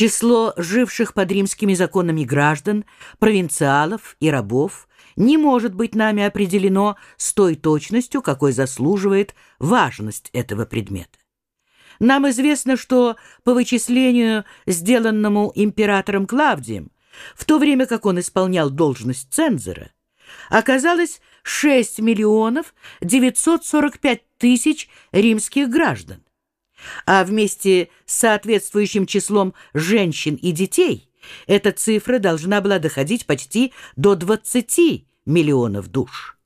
Число живших под римскими законами граждан, провинциалов и рабов не может быть нами определено с той точностью, какой заслуживает важность этого предмета. Нам известно, что по вычислению, сделанному императором Клавдием, в то время как он исполнял должность цензора, оказалось 6 миллионов 945 тысяч римских граждан, а вместе с соответствующим числом женщин и детей эта цифра должна была доходить почти до 20 миллионов душ.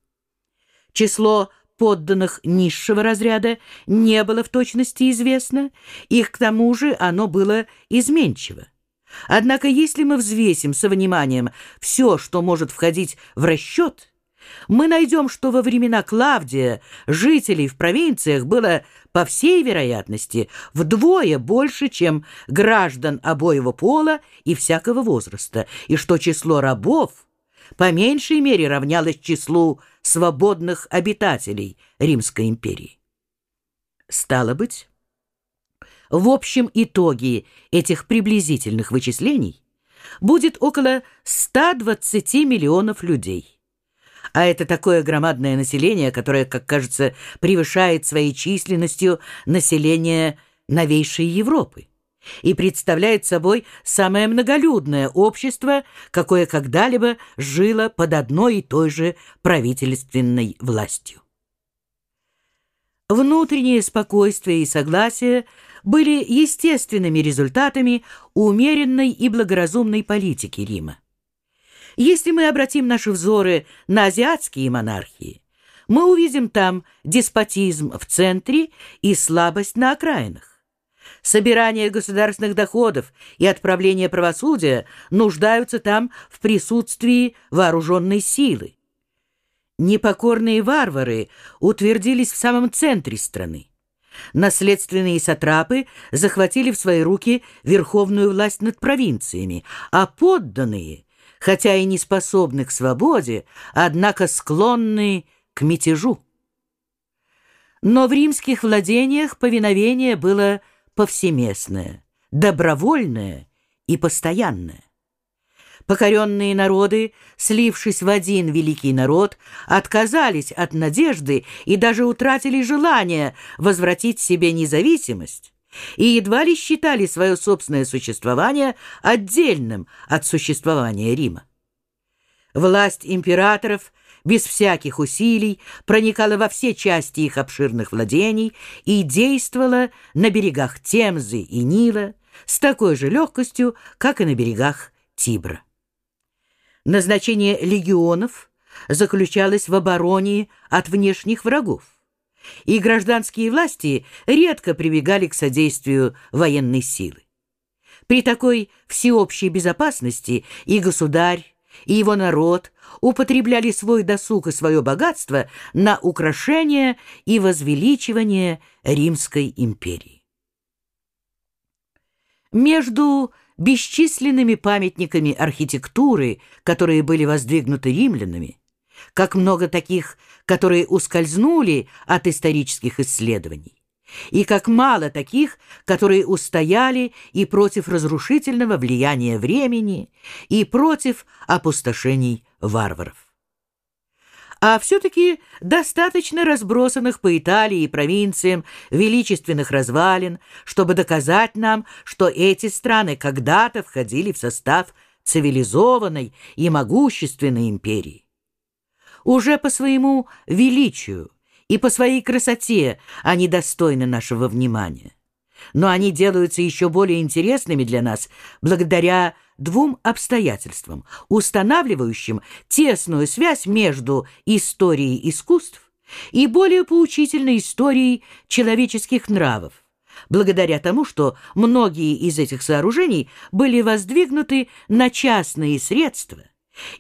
Число подданных низшего разряда не было в точности известно, и к тому же оно было изменчиво. Однако если мы взвесим со вниманием все, что может входить в расчет, мы найдем, что во времена Клавдия жителей в провинциях было, по всей вероятности, вдвое больше, чем граждан обоего пола и всякого возраста, и что число рабов по меньшей мере равнялось числу свободных обитателей Римской империи. Стало быть, в общем итоге этих приблизительных вычислений будет около 120 миллионов людей. А это такое громадное население, которое, как кажется, превышает своей численностью население новейшей Европы и представляет собой самое многолюдное общество, какое когда-либо жило под одной и той же правительственной властью. Внутреннее спокойствие и согласие были естественными результатами умеренной и благоразумной политики Рима. Если мы обратим наши взоры на азиатские монархии, мы увидим там деспотизм в центре и слабость на окраинах. Собирание государственных доходов и отправление правосудия нуждаются там в присутствии вооруженной силы. Непокорные варвары утвердились в самом центре страны. Наследственные сатрапы захватили в свои руки верховную власть над провинциями, а подданные, хотя и не способны к свободе, однако склонны к мятежу. Но в римских владениях повиновение было повсеместное, добровольное и постоянное. Покоренные народы, слившись в один великий народ, отказались от надежды и даже утратили желание возвратить себе независимость и едва ли считали свое собственное существование отдельным от существования Рима. Власть императоров без всяких усилий проникала во все части их обширных владений и действовала на берегах Темзы и Нила с такой же легкостью, как и на берегах Тибра. Назначение легионов заключалось в обороне от внешних врагов, и гражданские власти редко прибегали к содействию военной силы. При такой всеобщей безопасности и государь, и его народ употребляли свой досуг и свое богатство на украшение и возвеличивание Римской империи. Между бесчисленными памятниками архитектуры, которые были воздвигнуты римлянами, как много таких, которые ускользнули от исторических исследований, и как мало таких, которые устояли и против разрушительного влияния времени, и против опустошений варваров а все-таки достаточно разбросанных по Италии и провинциям величественных развалин, чтобы доказать нам, что эти страны когда-то входили в состав цивилизованной и могущественной империи. Уже по своему величию и по своей красоте они достойны нашего внимания. Но они делаются еще более интересными для нас благодаря двум обстоятельствам, устанавливающим тесную связь между историей искусств и более поучительной историей человеческих нравов, благодаря тому, что многие из этих сооружений были воздвигнуты на частные средства,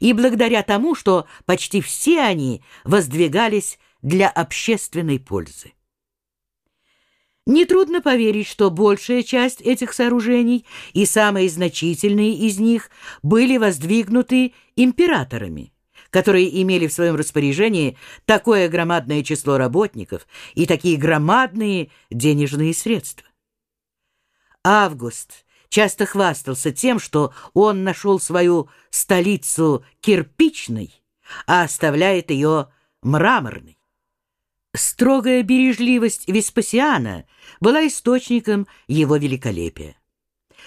и благодаря тому, что почти все они воздвигались для общественной пользы. Нетрудно поверить, что большая часть этих сооружений и самые значительные из них были воздвигнуты императорами, которые имели в своем распоряжении такое громадное число работников и такие громадные денежные средства. Август часто хвастался тем, что он нашел свою столицу кирпичной, а оставляет ее мраморной. Строгая бережливость Веспасиана была источником его великолепия.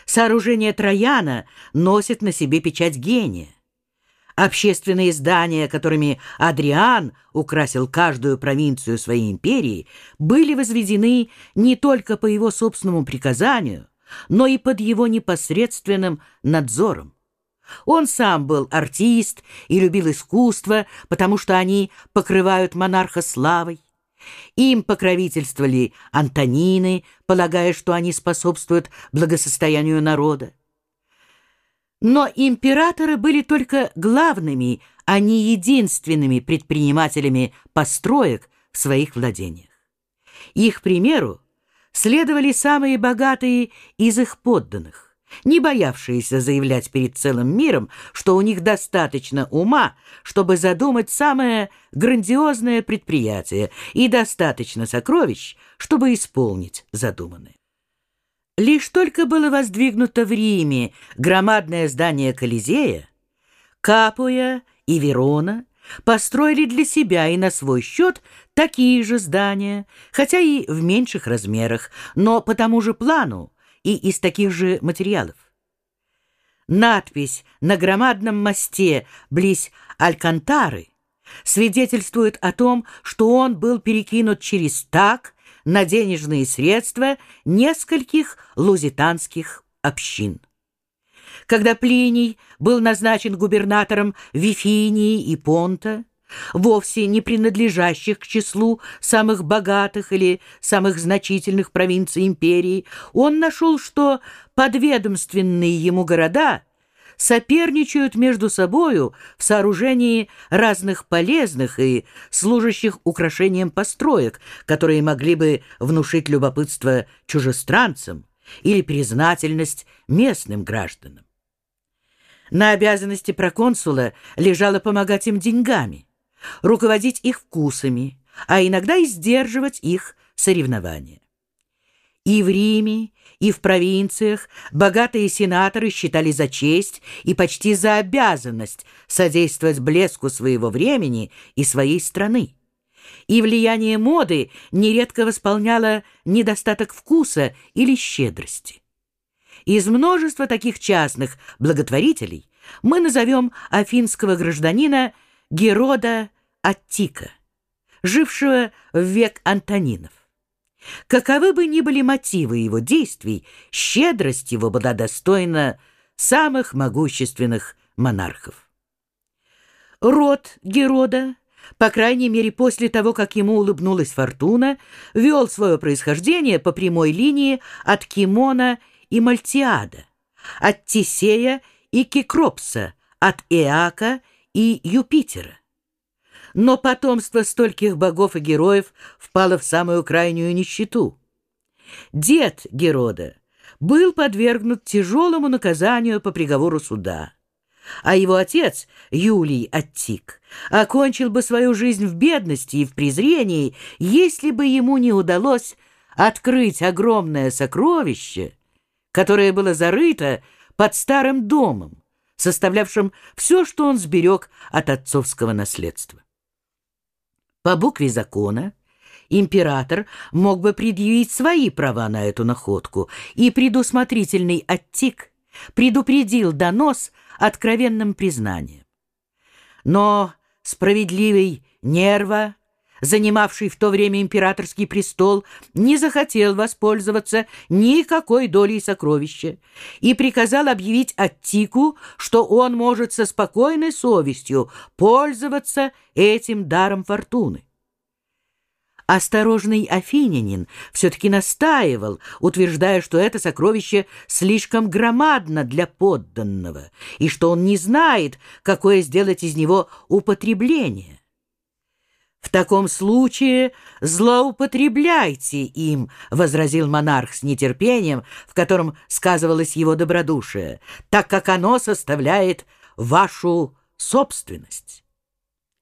Сооружение Трояна носит на себе печать гения. Общественные здания, которыми Адриан украсил каждую провинцию своей империи, были возведены не только по его собственному приказанию, но и под его непосредственным надзором. Он сам был артист и любил искусство, потому что они покрывают монарха славой. Им покровительствовали Антонины, полагая, что они способствуют благосостоянию народа. Но императоры были только главными, а не единственными предпринимателями построек в своих владениях. Их примеру следовали самые богатые из их подданных не боявшиеся заявлять перед целым миром, что у них достаточно ума, чтобы задумать самое грандиозное предприятие и достаточно сокровищ, чтобы исполнить задуманное. Лишь только было воздвигнуто в Риме громадное здание Колизея, Капуя и Верона построили для себя и на свой счет такие же здания, хотя и в меньших размерах, но по тому же плану и из таких же материалов. Надпись на громадном мосте близ Алькантары свидетельствует о том, что он был перекинут через так на денежные средства нескольких лузитанских общин. Когда Плиний был назначен губернатором Вифинии и Понта, вовсе не принадлежащих к числу самых богатых или самых значительных провинций империи, он нашел, что подведомственные ему города соперничают между собою в сооружении разных полезных и служащих украшением построек, которые могли бы внушить любопытство чужестранцам или признательность местным гражданам. На обязанности проконсула лежало помогать им деньгами, руководить их вкусами, а иногда и сдерживать их соревнования. И в Риме, и в провинциях богатые сенаторы считали за честь и почти за обязанность содействовать блеску своего времени и своей страны. И влияние моды нередко восполняло недостаток вкуса или щедрости. Из множества таких частных благотворителей мы назовем афинского гражданина Герода Аттика, жившего в век Антонинов. Каковы бы ни были мотивы его действий, щедрость его была достойна самых могущественных монархов. Род Герода, по крайней мере после того, как ему улыбнулась фортуна, вел свое происхождение по прямой линии от Кимона и Мальтиада, от Тисея и Кикропса, от Эака и Юпитера но потомство стольких богов и героев впало в самую крайнюю нищету. Дед Герода был подвергнут тяжелому наказанию по приговору суда, а его отец, Юлий Аттик, окончил бы свою жизнь в бедности и в презрении, если бы ему не удалось открыть огромное сокровище, которое было зарыто под старым домом, составлявшим все, что он сберег от отцовского наследства. По букве закона император мог бы предъявить свои права на эту находку, и предусмотрительный Аттик предупредил донос откровенным признанием. Но справедливый Нерва занимавший в то время императорский престол, не захотел воспользоваться никакой долей сокровища и приказал объявить Аттику, что он может со спокойной совестью пользоваться этим даром фортуны. Осторожный афинянин все-таки настаивал, утверждая, что это сокровище слишком громадно для подданного и что он не знает, какое сделать из него употребление. «В таком случае злоупотребляйте им», — возразил монарх с нетерпением, в котором сказывалось его добродушие, «так как оно составляет вашу собственность».